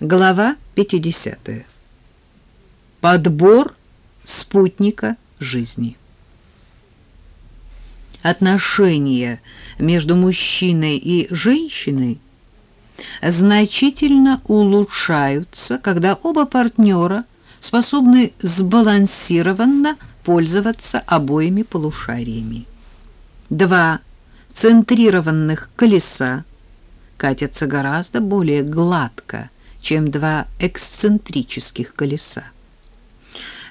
Глава 50. Подбор спутника жизни. Отношения между мужчиной и женщиной значительно улучшаются, когда оба партнера способны сбалансированно пользоваться обоими полушариями. Два центрированных колеса катятся гораздо более гладко, чем два эксцентрических колеса.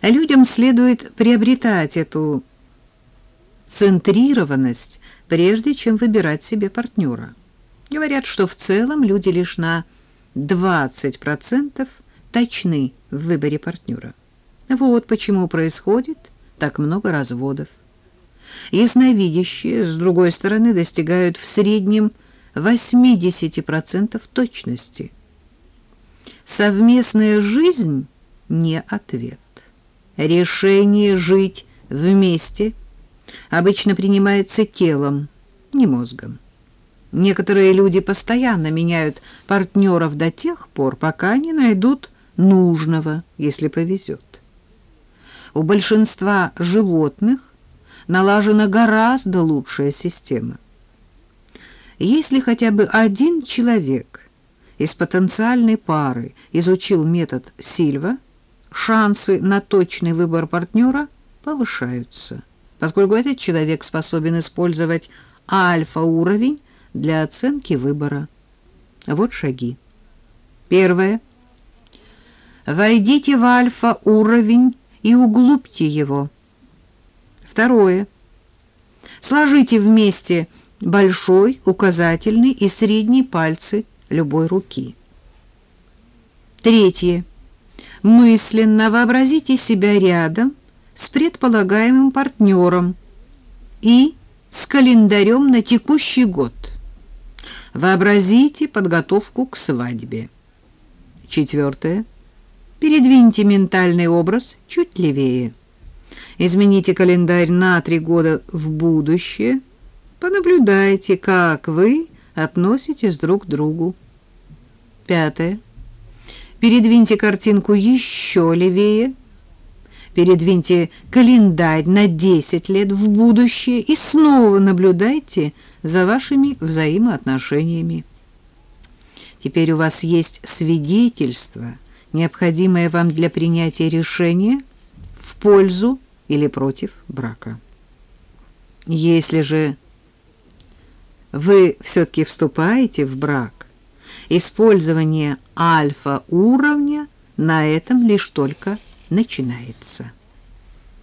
Людям следует приобретать эту центрированность, прежде чем выбирать себе партнера. Говорят, что в целом люди лишь на 20% точны в выборе партнера. Вот почему происходит так много разводов. Ясновидящие, с другой стороны, достигают в среднем 80% точности. Совместная жизнь не ответ. Решение жить вместе обычно принимается телом, не мозгом. Некоторые люди постоянно меняют партнеров до тех пор, пока не найдут нужного, если повезет. У большинства животных налажена гораздо лучшая система. Если хотя бы один человек из потенциальной пары изучил метод Сильва, шансы на точный выбор партнера повышаются, поскольку этот человек способен использовать альфа-уровень для оценки выбора. Вот шаги. Первое. Войдите в альфа-уровень и углубьте его. Второе. Сложите вместе большой, указательный и средний пальцы любой руки. Третье. Мысленно вообразите себя рядом с предполагаемым партнером и с календарем на текущий год. Вообразите подготовку к свадьбе. Четвертое. Передвиньте ментальный образ чуть левее. Измените календарь на три года в будущее. Понаблюдайте, как вы относитесь друг к другу. Пятое. Передвиньте картинку еще левее. Передвиньте календарь на 10 лет в будущее и снова наблюдайте за вашими взаимоотношениями. Теперь у вас есть свидетельство, необходимое вам для принятия решения в пользу или против брака. Если же вы все-таки вступаете в брак, использование альфа-уровня на этом лишь только начинается.